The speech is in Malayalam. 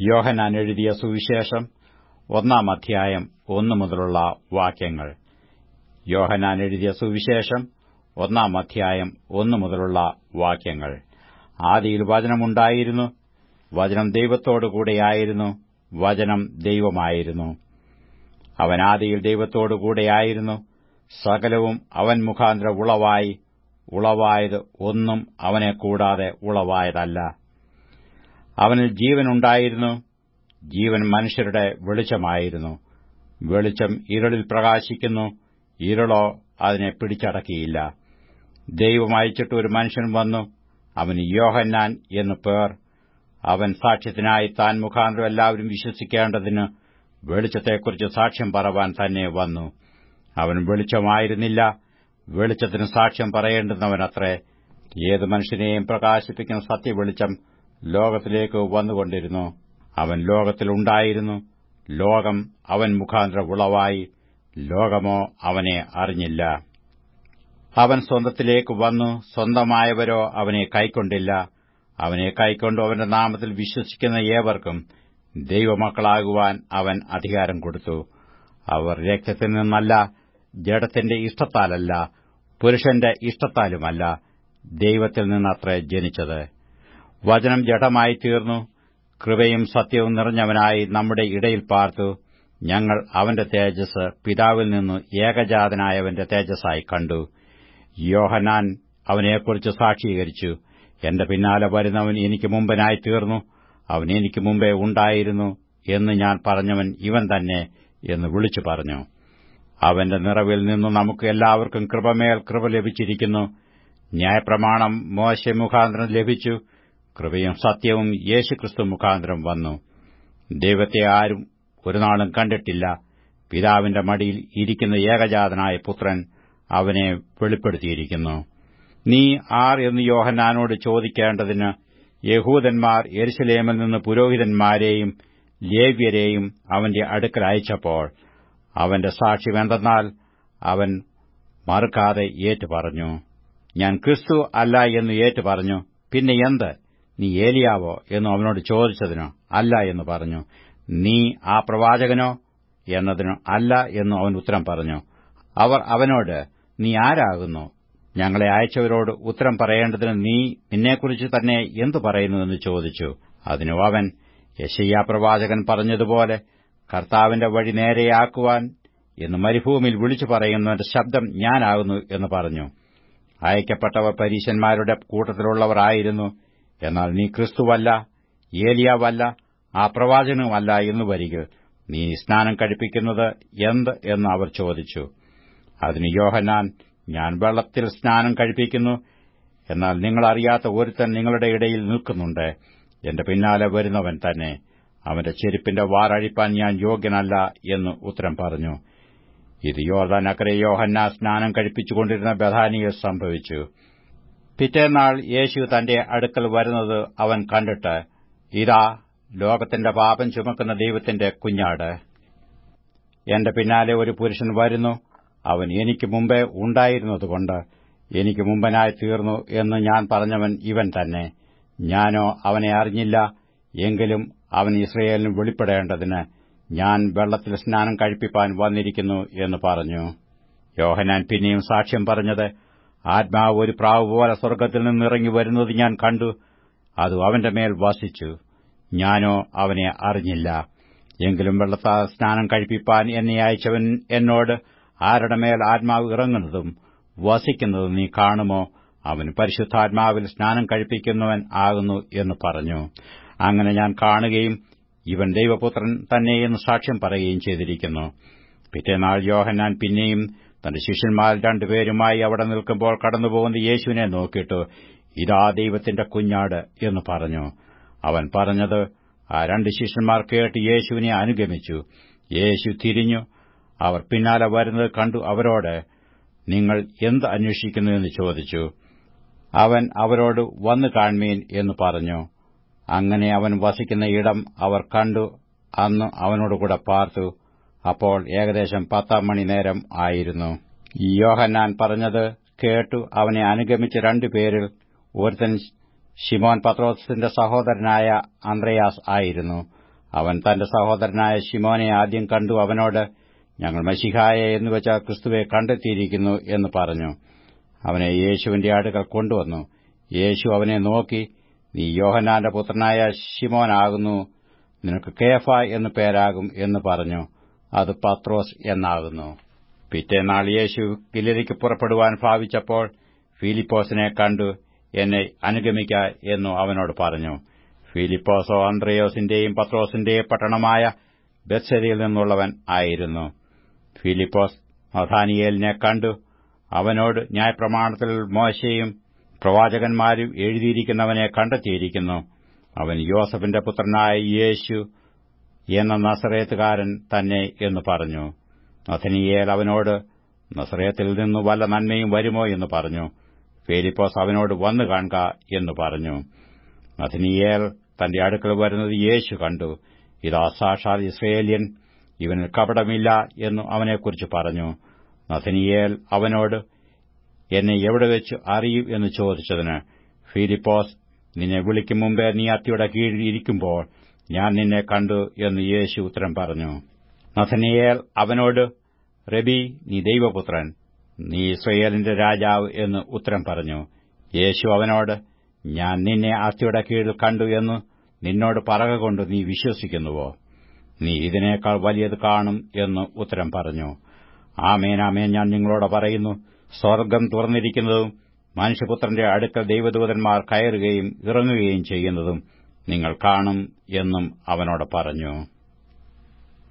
യോഹനാൻ എഴുതിയ സുവിശേഷം ഒന്നാം അധ്യായം ഒന്നു മുതലുള്ള വാക്യങ്ങൾ. യോഹനാൻ എഴുതിയ സുവിശേഷം ഒന്നാം അധ്യായം ഒന്നു മുതലുള്ള വാക്യങ്ങൾ. ആദിയിൽ വചനമുണ്ടായിരുന്നു വചനം ദൈവത്തോടുകൂടെയായിരുന്നു വചനം ദൈവമായിരുന്നു. അവൻ ആദിയിൽ ദൈവത്തോടുകൂടെയായിരുന്നു സകലവും അവൻ മുഖാന്തര ഉളവായി ഉളവായത് ഒന്നും അവനെ കൂടാതെ ഉളവായതല്ല. അവനിൽ ജീവനുണ്ടായിരുന്നു. ജീവൻ മനുഷ്യരുടെ വെളിച്ചമായിരുന്നു. വെളിച്ചം ഇരുളിൽ പ്രകാശിക്കുന്നു. ഇരുളോ അതിനെ പിടിച്ചടക്കിയില്ല. ദൈവം അയച്ചിട്ട് ഒരു മനുഷ്യൻ വന്നു. അവന് യോഹന്നാൻ എന്നു പേർ. അവൻ സാക്ഷ്യത്തിനായി താൻ മുഖാന്തരം എല്ലാവരും വിശ്വസിക്കേണ്ടതിന് വെളിച്ചത്തെക്കുറിച്ച് സാക്ഷ്യം പറവാൻ തന്നെ വന്നു. അവൻ വെളിച്ചമായിരുന്നില്ല. വെളിച്ചത്തിന് സാക്ഷ്യം പറയേണ്ടുന്നവനത്രേ. ഏത് മനുഷ്യനെയും പ്രകാശിപ്പിക്കുന്ന സത്യവെളിച്ചം ലോകത്തിലേക്ക് വന്നുകൊണ്ടിരുന്നു. അവൻ ലോകത്തിലുണ്ടായിരുന്നു. ലോകം അവൻ മുഖാന്തര ഉളവായി ലോകമോ അവനെ അറിഞ്ഞില്ല. അവൻ സ്വന്തത്തിലേക്ക് വന്നു. സ്വന്തമായവരോ അവനെ കൈക്കൊണ്ടില്ല. അവനെ കൈക്കൊണ്ടു അവന്റെ നാമത്തിൽ വിശ്വസിക്കുന്ന ഏവർക്കും ദൈവമക്കളാകുവാൻ അവൻ അധികാരം കൊടുത്തു. അവർ രക്തത്തിൽ നിന്നല്ല ജഡത്തിന്റെ ഇഷ്ടത്താലല്ല പുരുഷന്റെ ഇഷ്ടത്താലുമല്ല ദൈവത്തിൽ നിന്നത്രേ ജനിച്ചത്. വചനം ജഡമായി തീർന്നു. കൃപയും സത്യവും നിറഞ്ഞവനായി നമ്മുടെ ഇടയിൽ പാർത്തു. ഞങ്ങൾ അവന്റെ തേജസ് പിതാവിൽ നിന്ന് ഏകജാതനായവന്റെ തേജസ്സായി കണ്ടു. യോഹനാൻ അവനെക്കുറിച്ച് സാക്ഷീകരിച്ചു. എന്റെ പിന്നാലെ വരുന്നവൻ എനിക്ക് മുമ്പനായി തീർന്നു. അവൻ എനിക്ക് മുമ്പേ ഉണ്ടായിരുന്നു എന്ന് ഞാൻ പറഞ്ഞവൻ ഇവൻ തന്നെ എന്ന് വിളിച്ചു പറഞ്ഞു. അവന്റെ നിറവിൽ നിന്നു നമുക്ക് എല്ലാവർക്കും കൃപമേൽ കൃപ ലഭിച്ചിരിക്കുന്നു. ന്യായപ്രമാണം മോശ മുഖാന്തരം ലഭിച്ചു. കൃപയും സത്യവും യേശുക്രിസ്തു മുഖാന്തരം വന്നു. ദൈവത്തെ ആരും ഒരുനാളും കണ്ടിട്ടില്ല. പിതാവിന്റെ മടിയിൽ ഇരിക്കുന്ന ഏകജാതനായ പുത്രൻ അവനെ വെളിപ്പെടുത്തിയിരിക്കുന്നു. നീ ആർ എന്ന് യോഹന്നാനോട് ചോദിക്കേണ്ടതിന് യഹൂദന്മാർ എരുസലേമിൽ നിന്ന് പുരോഹിതന്മാരെയും ലേവ്യരെയും അവന്റെ അടുക്കൽ അയച്ചപ്പോൾ അവന്റെ സാക്ഷി വേണ്ടെന്നാൽ അവൻ മറുക്കാതെ ഏറ്റുപറഞ്ഞു ഞാൻ ക്രിസ്തു അല്ല എന്ന് ഏറ്റുപറഞ്ഞു. പിന്നെ എന്ത്? നീ ഏലിയാവോ എന്ന് അവനോട് ചോദിച്ചതിനോ അല്ല എന്ന് പറഞ്ഞു. നീ ആ പ്രവാചകനോ എന്നതിനോ അല്ല എന്നും അവൻ ഉത്തരം പറഞ്ഞു. അവർ അവനോട് നീ ആരാകുന്നു? ഞങ്ങളെ അയച്ചവരോട് ഉത്തരം പറയേണ്ടതിന് നീ നിന്നെക്കുറിച്ച് തന്നെ എന്തു പറയുന്നുവെന്ന് ചോദിച്ചു. അതിനു അവൻ യശയ്യാ പ്രവാചകൻ പറഞ്ഞതുപോലെ കർത്താവിന്റെ വഴി നേരെയാക്കുവാൻ എന്ന് മരുഭൂമിയിൽ വിളിച്ചു പറയുന്നവന്റെ ശബ്ദം ഞാനാകുന്നു എന്ന് പറഞ്ഞു. അയക്കപ്പെട്ടവർ പരീശന്മാരുടെ കൂട്ടത്തിലുള്ളവരായിരുന്നു എന്നാൽ നീ ക്രിസ്തുവല്ല ഏലിയാവല്ല ആ പ്രവാചകനുമല്ല എന്ന് വരിക. നീ സ്നാനം കഴിപ്പിക്കുന്നത് എന്ത് എന്ന് അവർ ചോദിച്ചു. അതിന് യോഹനാൻ ഞാൻ വെള്ളത്തിൽ സ്നാനം കഴിപ്പിക്കുന്നു എന്നാൽ നിങ്ങളറിയാത്ത ഒരുത്തൻ നിങ്ങളുടെ ഇടയിൽ നിൽക്കുന്നുണ്ട്. എന്റെ പിന്നാലെ വരുന്നവൻ തന്നെ. അവന്റെ ചെരുപ്പിന്റെ വാറഴിപ്പാൻ ഞാൻ യോഗ്യനല്ല എന്ന് ഉത്തരം പറഞ്ഞു. ഇത് യോർദാൻ അക്കരെ യോഹന്ന സ്നാനം കഴിപ്പിച്ചുകൊണ്ടിരുന്ന ബഥാനിയിൽ സംഭവിച്ചു. പിറ്റേന്നാൾ യേശു തന്റെ അടുക്കൽ വരുന്നത് അവൻ കണ്ടിട്ട് ഇതാ ലോകത്തിന്റെ പാപം ചുമക്കുന്ന ദൈവത്തിന്റെ കുഞ്ഞാട്. എന്റെ പിന്നാലെ ഒരു പുരുഷൻ വരുന്നു. അവൻ എനിക്ക് മുമ്പേ ഉണ്ടായിരുന്നതുകൊണ്ട് എനിക്ക് മുമ്പനായി തീർന്നു എന്ന് ഞാൻ പറഞ്ഞവൻ ഇവൻ തന്നെ. ഞാനോ അവനെ അറിഞ്ഞില്ല. എങ്കിലും അവൻ ഇസ്രയേലിന് വെളിപ്പെടേണ്ടതിന് ഞാൻ വെള്ളത്തിൽ സ്നാനം കഴിപ്പിപ്പാൻ വന്നിരിക്കുന്നു എന്ന് പറഞ്ഞു. യോഹനാൻ പിന്നെയും സാക്ഷ്യം പറഞ്ഞത് ആത്മാവ് ഒരു പ്രാവ് പോലെ സ്വർഗത്തിൽ നിന്നിറങ്ങി വരുന്നത് ഞാൻ കണ്ടു. അത് അവന്റെ മേൽ വസിച്ചു. ഞാനോ അവനെ അറിഞ്ഞില്ല. എങ്കിലും വെള്ളത്താൽ സ്നാനം കഴിപ്പിപ്പാൻ എന്നെ അയച്ചവൻ എന്നോട് ആരുടെ മേൽ ആത്മാവ് ഇറങ്ങുന്നതും വസിക്കുന്നതും നീ കാണുമോ? അവൻ പരിശുദ്ധാത്മാവിൽ സ്നാനം കഴിപ്പിക്കുന്നവൻ ആകുന്നു എന്ന് പറഞ്ഞു. അങ്ങനെ ഞാൻ കാണുകയും ഇവൻ ദൈവപുത്രൻ തന്നെയെന്ന് സാക്ഷ്യം പറയുകയും ചെയ്തിരിക്കുന്നു. പിറ്റേനാൾ യോഹന്നാൻ പിന്നെയും തന്റെ ശിഷ്യന്മാർ രണ്ടുപേരുമായി അവിടെ നിൽക്കുമ്പോൾ കടന്നുപോകുന്ന യേശുവിനെ നോക്കിയിട്ട് ഇതാ ദൈവത്തിന്റെ കുഞ്ഞാട് എന്ന് പറഞ്ഞു. അവൻ പറഞ്ഞത് ആ രണ്ട് ശിഷ്യന്മാർ കേട്ട് യേശുവിനെ അനുഗമിച്ചു. യേശു തിരിഞ്ഞു. അവർ പിന്നാലെ വരുന്നത് കണ്ടു. അവരോട് നിങ്ങൾ എന്ത് അന്വേഷിക്കുന്നു? എന്ന് ചോദിച്ചു. അവൻ അവരോട് വന്നു കാൺമീൻ എന്ന് പറഞ്ഞു. അങ്ങനെ അവൻ വസിക്കുന്ന ഇടം അവർ കണ്ടു. അന്ന് അവനോടുകൂടെ പാർത്തു. അപ്പോൾ ഏകദേശം പത്താം മണി നേരം ആയിരുന്നു. യോഹന്നാൻ പറഞ്ഞത് കേട്ടു അവനെ അനുഗമിച്ച രണ്ടുപേരിൽ ഒരുത്തൻ ഷിമോൻ പത്രോസിന്റെ സഹോദരനായ അന്ത്രയാസ് ആയിരുന്നു. അവൻ തന്റെ സഹോദരനായ ഷിമോനെ ആദ്യം കണ്ടു അവനോട് ഞങ്ങൾ മഷിഹായ എന്നുവെച്ച ക്രിസ്തുവെ കണ്ടെത്തിയിരിക്കുന്നു എന്ന് പറഞ്ഞു. അവനെ യേശുവിന്റെ അടുക്കൽ കൊണ്ടുവന്നു. യേശു അവനെ നോക്കി നീ യോഹനാന്റെ പുത്രനായ ഷിമോനാകുന്നു നിനക്ക് കേഫ എന്നു പേരാകും എന്ന് പറഞ്ഞു. അത് പത്രോസ് എന്നാകുന്നു. പിറ്റേനാൾ യേശു കിലിരിക്ക് പുറപ്പെടുവാൻ ഭാവിച്ചപ്പോൾ ഫിലിപ്പോസിനെ കണ്ടു എന്നെ അനുഗമിക്ക എന്നു അവനോട് പറഞ്ഞു. ഫിലിപ്പോസോ അന്ത്രയോസിന്റെയും പത്രോസിന്റെയും പട്ടണമായ ബത്സരിയിൽ നിന്നുള്ളവൻ ആയിരുന്നു. ഫിലിപ്പോസ് മഥാനിയേലിനെ കണ്ടു. അവനോട് ന്യായപ്രമാണത്തിൽ മോശയും പ്രവാചകന്മാരും എഴുതിയിരിക്കുന്നവനെ കണ്ടെത്തിയിരിക്കുന്നു. അവൻ യോസഫിന്റെ പുത്രനായ യേശു എന്ന നസറേത്തുകാരൻ തന്നെ എന്ന് പറഞ്ഞു. നഥനിയേൽ അവനോട് നസറേത്തിൽ നിന്നു വല്ല നന്മയും വരുമോ എന്ന് പറഞ്ഞു. ഫേലിപ്പോസ് അവനോട് വന്നു കാണുക എന്ന് പറഞ്ഞു. നഥനിയേൽ തന്റെ അടുക്കൽ വരുന്നത് യേശു കണ്ടു. ഇതാ സാക്ഷാൽ ഇസ്രയേലിയൻ ഇവനിൽ കപടമില്ല എന്നു അവനെക്കുറിച്ച് പറഞ്ഞു. നഥനിയേൽ അവനോട് എന്നെ എവിടെ വെച്ച് അറിയും എന്ന് ചോദിച്ചതിന് ഫിലിപ്പോസ് നിന്നെ വിളിക്കും മുമ്പേ നീ അത്തിയുടെ കീഴിൽ ഇരിക്കുമ്പോൾ ഞാൻ നിന്നെ കണ്ടു എന്ന് യേശു ഉത്തരം പറഞ്ഞു. നഥനിയേൽ അവനോട് റബി നീ ദൈവപുത്രൻ. നീ ഇസ്രയേലിന്റെ രാജാവ് എന്ന് ഉത്തരം പറഞ്ഞു. യേശു അവനോട് ഞാൻ നിന്നെ അസ്ഥിയുടെ കീഴിൽ കണ്ടു എന്ന് നിന്നോട് പറകൊണ്ട് നീ വിശ്വസിക്കുന്നുവോ? നീ ഇതിനേക്കാൾ വലിയത് കാണും എന്ന് ഉത്തരം പറഞ്ഞു. ആമേൻ ഞാൻ നിങ്ങളോട് പറയുന്നു. സ്വർഗം തുറന്നിരിക്കുന്നതും മനുഷ്യപുത്രന്റെ അടുക്കൽ ദൈവദൂതന്മാർ കയറുകയും ഇറങ്ങുകയും ചെയ്യുന്നതും നിങ്ങൾ കാണും എന്നും അവനോട് പറഞ്ഞു.